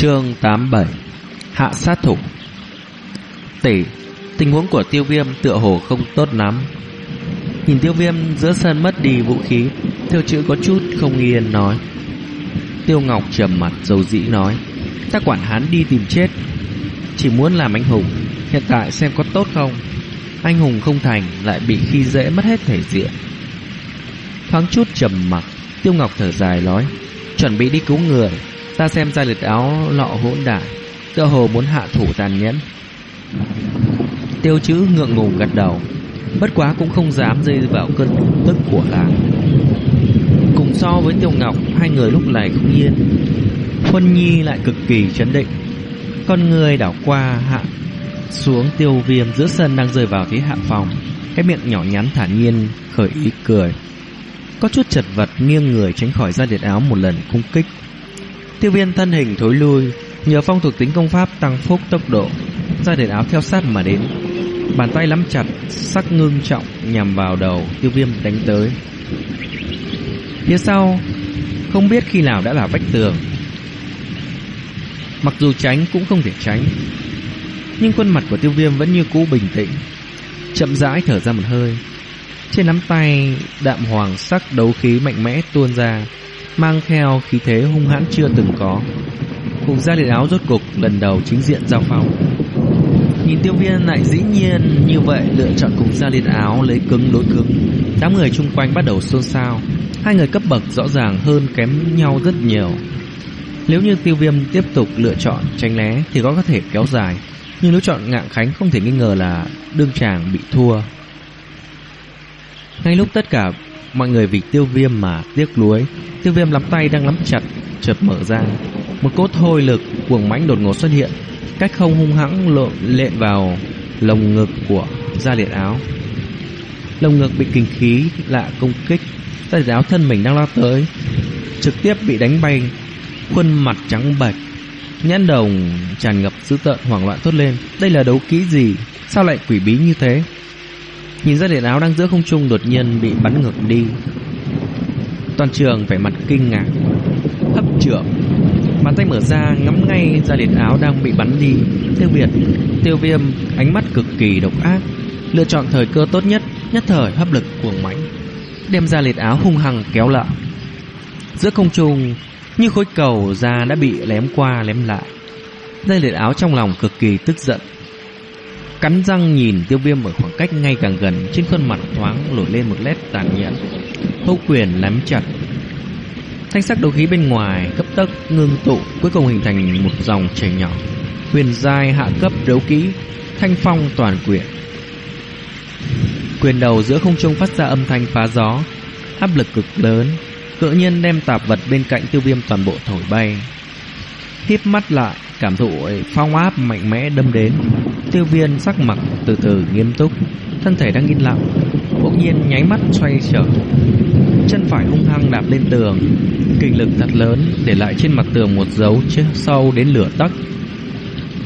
Chương 87 Hạ sát thủ. Tỷ, Tình huống của tiêu viêm tựa hồ không tốt lắm. Nhìn tiêu viêm giữa sân mất đi vũ khí Tiêu chữ có chút không yên nói. Tiêu Ngọc trầm mặt dầu dĩ nói, Ta quản hắn đi tìm chết. Chỉ muốn làm anh hùng, Hiện tại xem có tốt không? Anh hùng không thành lại bị khi dễ mất hết thể diện. Thoáng chút trầm mặc, Tiêu Ngọc thở dài nói, Chuẩn bị đi cứu người. Ta xem ra lượt áo lọ hỗn đản, Tựa hồ muốn hạ thủ tàn nhẫn. Tiêu chữ ngượng ngùng gật đầu, Bất quá cũng không dám rơi vào cơn tức của làng Cùng so với Tiêu Ngọc, Hai người lúc này không yên. Huân Nhi lại cực kỳ chấn định. Con người đảo qua hạ xuống tiêu viêm giữa sân đang rơi vào thế hạ phòng, Cái miệng nhỏ nhắn thản nhiên, khởi ý cười. Có chút chật vật nghiêng người tránh khỏi ra điện áo một lần cung kích. Tiêu viên thân hình thối lui, Nhờ phong thuộc tính công pháp tăng phúc tốc độ, Ra đền áo theo sát mà đến. Bàn tay nắm chặt, Sắc ngưng trọng nhằm vào đầu Tiêu viêm đánh tới. Phía sau, Không biết khi nào đã là vách tường. Mặc dù tránh cũng không thể tránh, Nhưng khuôn mặt của tiêu viêm vẫn như cũ bình tĩnh, Chậm rãi thở ra một hơi. Trên nắm tay, Đạm hoàng sắc đấu khí mạnh mẽ tuôn ra mang theo khí thế hung hãn chưa từng có. Cùng ra liệt áo rốt cục, lần đầu chính diện giao phong. Nhìn tiêu viên lại dĩ nhiên như vậy, lựa chọn cùng ra liệt áo lấy cứng đối cứng. Đám người chung quanh bắt đầu xôn xao. Hai người cấp bậc rõ ràng hơn kém nhau rất nhiều. Nếu như tiêu viêm tiếp tục lựa chọn tranh né thì có có thể kéo dài. Nhưng nếu chọn ngạng khánh không thể nghi ngờ là đương chàng bị thua. Ngay lúc tất cả Mọi người vì tiêu viêm mà tiếc nuối. Tiêu viêm nắm tay đang nắm chặt, Chợt mở ra. Một cốt thôi lực cuồng mãnh đột ngột xuất hiện, Cách không hung hãng lộn lện vào Lồng ngực của gia liệt áo. Lồng ngực bị kinh khí lạ công kích Gia liệt áo thân mình đang lao tới, Trực tiếp bị đánh bay, Khuôn mặt trắng bệch, Nhãn đồng tràn ngập dữ tợn hoảng loạn thốt lên. Đây là đấu kỹ gì? Sao lại quỷ bí như thế? Nhìn ra liền áo đang giữa không trung đột nhiên bị bắn ngược đi. Toàn trường vẻ mặt kinh ngạc. Hấp trưởng. Bàn tay mở ra, ngắm ngay ra liền áo đang bị bắn đi. Tiêu Việt, Tiêu viêm, ánh mắt cực kỳ độc ác. Lựa chọn thời cơ tốt nhất Nhất thời hấp lực cuồng mãnh. Đem ra liệt áo hung hăng kéo lại. Giữa không trung, Như khối cầu da đã bị lém qua lém lại. Dây liệt áo trong lòng cực kỳ tức giận. Cắn răng nhìn tiêu viêm ở khoảng cách ngay càng gần, Trên khuôn mặt thoáng nổi lên một nét tàn nhẫn. Hâu quyền nắm chặt. Thanh sắc đấu khí bên ngoài, cấp tốc ngưng tụ, Cuối cùng hình thành một dòng chảy nhỏ. Quyền giai hạ cấp đấu kỹ, Thanh phong toàn quyền. Quyền đầu giữa không trung phát ra âm thanh phá gió, Áp lực cực lớn, Cỡ nhiên đem tạp vật bên cạnh tiêu viêm toàn bộ thổi bay. Hiếp mắt lại Cảm thụ phong áp mạnh mẽ đâm đến. Tiêu viên sắc mặt từ từ nghiêm túc, Thân thể đang yên lặng, Bỗng nhiên nháy mắt xoay trở. Chân phải hung hăng đạp lên tường, Kinh lực thật lớn Để lại trên mặt tường một dấu chết sâu đến lửa tắc.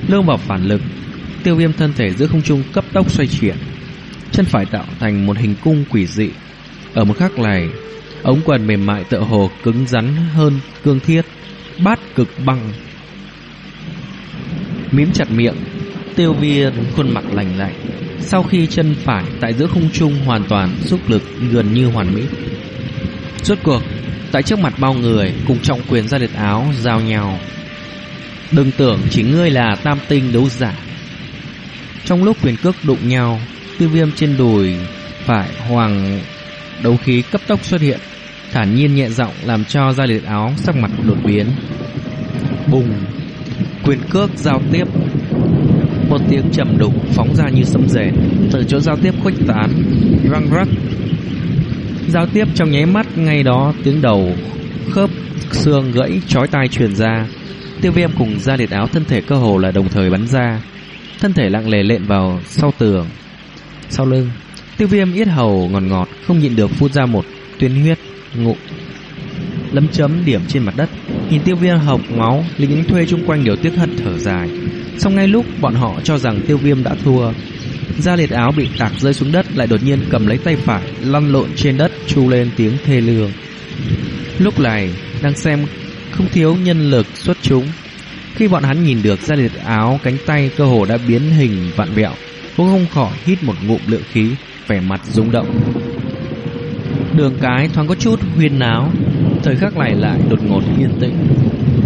Lương vào phản lực, Tiêu viêm thân thể giữa không trung cấp tốc xoay chuyển. Chân phải tạo thành một hình cung quỷ dị. Ở một khắc này, Ống quần mềm mại tựa hồ cứng rắn hơn cương thiết, Bát cực băng. Mím chặt miệng, Tiêu viêm khuôn mặt lành lạnh. Sau khi chân phải tại giữa không trung hoàn toàn xúc lực gần như hoàn mỹ. Rốt cuộc, Tại trước mặt bao người Cùng trọng quyền ra liệt áo giao nhau. Đừng tưởng chỉ ngươi là tam tinh đấu giả. Trong lúc quyền cước đụng nhau, Tiêu viêm trên đùi Phải hoàng đấu khí cấp tốc xuất hiện, Thản nhiên nhẹ giọng Làm cho ra liệt áo sắc mặt đột biến. Bùng! Quyền cước giao tiếp. Một tiếng trầm đục phóng ra như sấm rền. Từ chỗ giao tiếp khuếch tán, răng rắc. Giao tiếp trong nháy mắt, ngay đó tiếng đầu khớp xương gãy chói tai truyền ra. Tiêu viêm cùng ra liệt áo thân thể cơ hồ là đồng thời bắn ra. Thân thể lặng lề lện vào sau tường. Sau lưng, tiêu viêm yết hầu ngọt ngọt, không nhịn được phun ra một tuyến huyết ngụ lấm chấm điểm trên mặt đất nhìn tiêu viêm học máu lính thuê chung quanh đều tiếc hận thở dài. Xong ngay lúc bọn họ cho rằng tiêu viêm đã thua Gia liệt áo bị tạc rơi xuống đất Lại đột nhiên cầm lấy tay phải Lăn lộn trên đất chu lên tiếng thê lương. Lúc này đang xem Không thiếu nhân lực xuất chúng. Khi bọn hắn nhìn được da liệt áo cánh tay cơ hồ đã biến hình vặn vẹo, cũng không khỏi hít một ngụm lượng khí, vẻ mặt rung động. Đường cái thoáng có chút huyên náo, thời khắc này lại đột ngột yên tĩnh.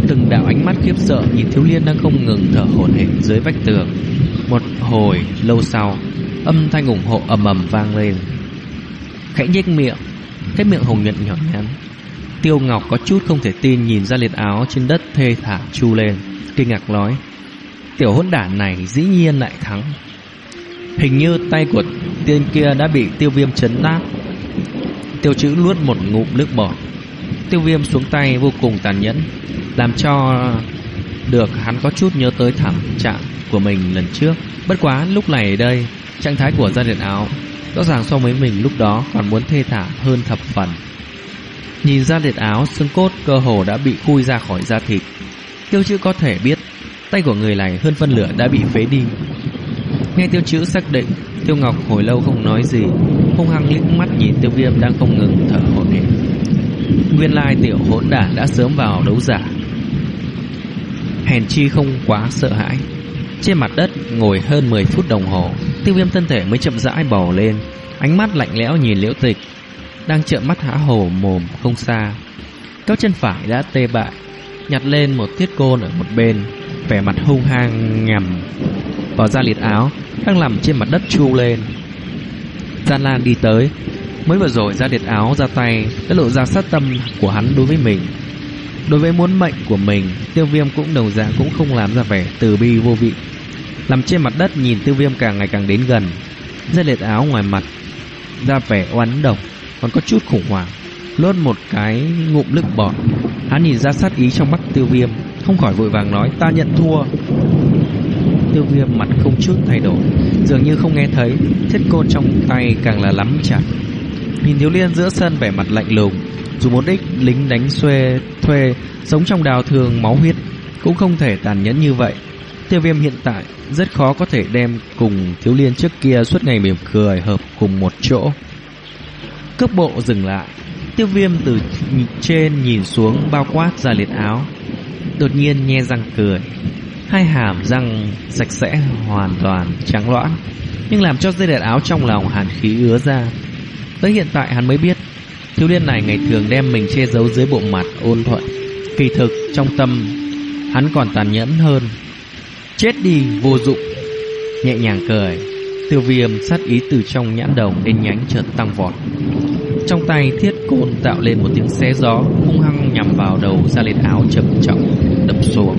Từng đạo ánh mắt khiếp sợ nhìn thiếu liên đang không ngừng thở hổn hển dưới vách tường. Một hồi lâu sau, âm thanh ủng hộ ầm ầm vang lên. Khẽ nhếch miệng, cái miệng hồng nhuận nhỏ nhắn. Tiêu Ngọc có chút không thể tin nhìn ra liệt áo trên đất thê thả chu lên, kinh ngạc nói: "Tiểu hỗn đản này dĩ nhiên lại thắng." Hình như tay của tiên kia đã bị tiêu viêm chấn nát. Tiêu chữ nuốt một ngụm nước bọt. Tiêu viêm xuống tay vô cùng tàn nhẫn, làm cho được hắn có chút nhớ tới thảm trạng của mình lần trước. Bất quá lúc này đây, trạng thái của gia điện áo rõ ràng so với mình lúc đó còn muốn thê thảm hơn thập phần. Nhìn ra liệt áo, xương cốt cơ hồ đã bị khui ra khỏi da thịt. Tiêu chữ có thể biết, tay của người này hơn phân lửa đã bị phế đi. Nghe tiêu chữ xác định, tiêu ngọc hồi lâu không nói gì, hung hăng liếc mắt nhìn tiêu viêm đang không ngừng thở hổn hển. Nguyên lai tiểu hỗn đản đã sớm vào đấu giả. Hèn chi không quá sợ hãi. Trên mặt đất ngồi hơn 10 phút đồng hồ, tiêu viêm thân thể mới chậm rãi bò lên, ánh mắt lạnh lẽo nhìn liễu tịch, đang trợn mắt há hồ mồm không xa. Cao chân phải đã tê bại, nhặt lên một thiết côn ở một bên, vẻ mặt hung hăng ngầm vào da liệt áo đang nằm trên mặt đất chu lên. Gian Lan đi tới, mới vừa rồi ra điệt áo ra tay đã lộ ra sát tâm của hắn đối với mình. Đối với muốn mệnh của mình, tiêu viêm cũng đồng dạng cũng không làm ra vẻ từ bi vô vị. Nằm trên mặt đất nhìn tiêu viêm càng ngày càng đến gần, ra liệt áo ngoài mặt ra vẻ oán độc, còn có chút khủng hoảng. Lốt một cái ngụm nước bọt, hắn nhìn ra sát ý trong mắt tiêu viêm, không khỏi vội vàng nói ta nhận thua. Tiêu viêm mặt không chút thay đổi. Dường như không nghe thấy, Thiết côn trong tay càng là lắm chặt. Nhìn thiếu liên giữa sân vẻ mặt lạnh lùng, Dù muốn đích lính đánh xuê, Thuê, Sống trong đào thường máu huyết, Cũng không thể tàn nhẫn như vậy. Tiêu viêm hiện tại rất khó có thể đem Cùng thiếu liên trước kia suốt ngày mỉm cười Hợp cùng một chỗ. Cước bộ dừng lại, Tiêu viêm từ trên nhìn xuống, bao quát ra liệt áo. Đột nhiên nhe răng cười. Hai hàm răng sạch sẽ, hoàn toàn trắng loãng, Nhưng làm cho dây đẹp áo trong lòng hàn khí ứa ra. Tới hiện tại hắn mới biết, Thiếu niên này ngày thường đem mình che giấu dưới bộ mặt ôn thuận, Kỳ thực trong tâm Hắn còn tàn nhẫn hơn. Chết đi, vô dụng. Nhẹ nhàng cười, Tiêu viêm sát ý từ trong nhãn đồng đến nhánh chợt tăng vọt. Trong tay thiết côn tạo lên một tiếng xé gió, Hung hăng nhằm vào đầu ra lên áo trầm trọng Đập xuống.